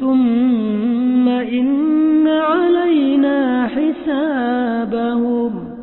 ثم إن علينا حسابهم.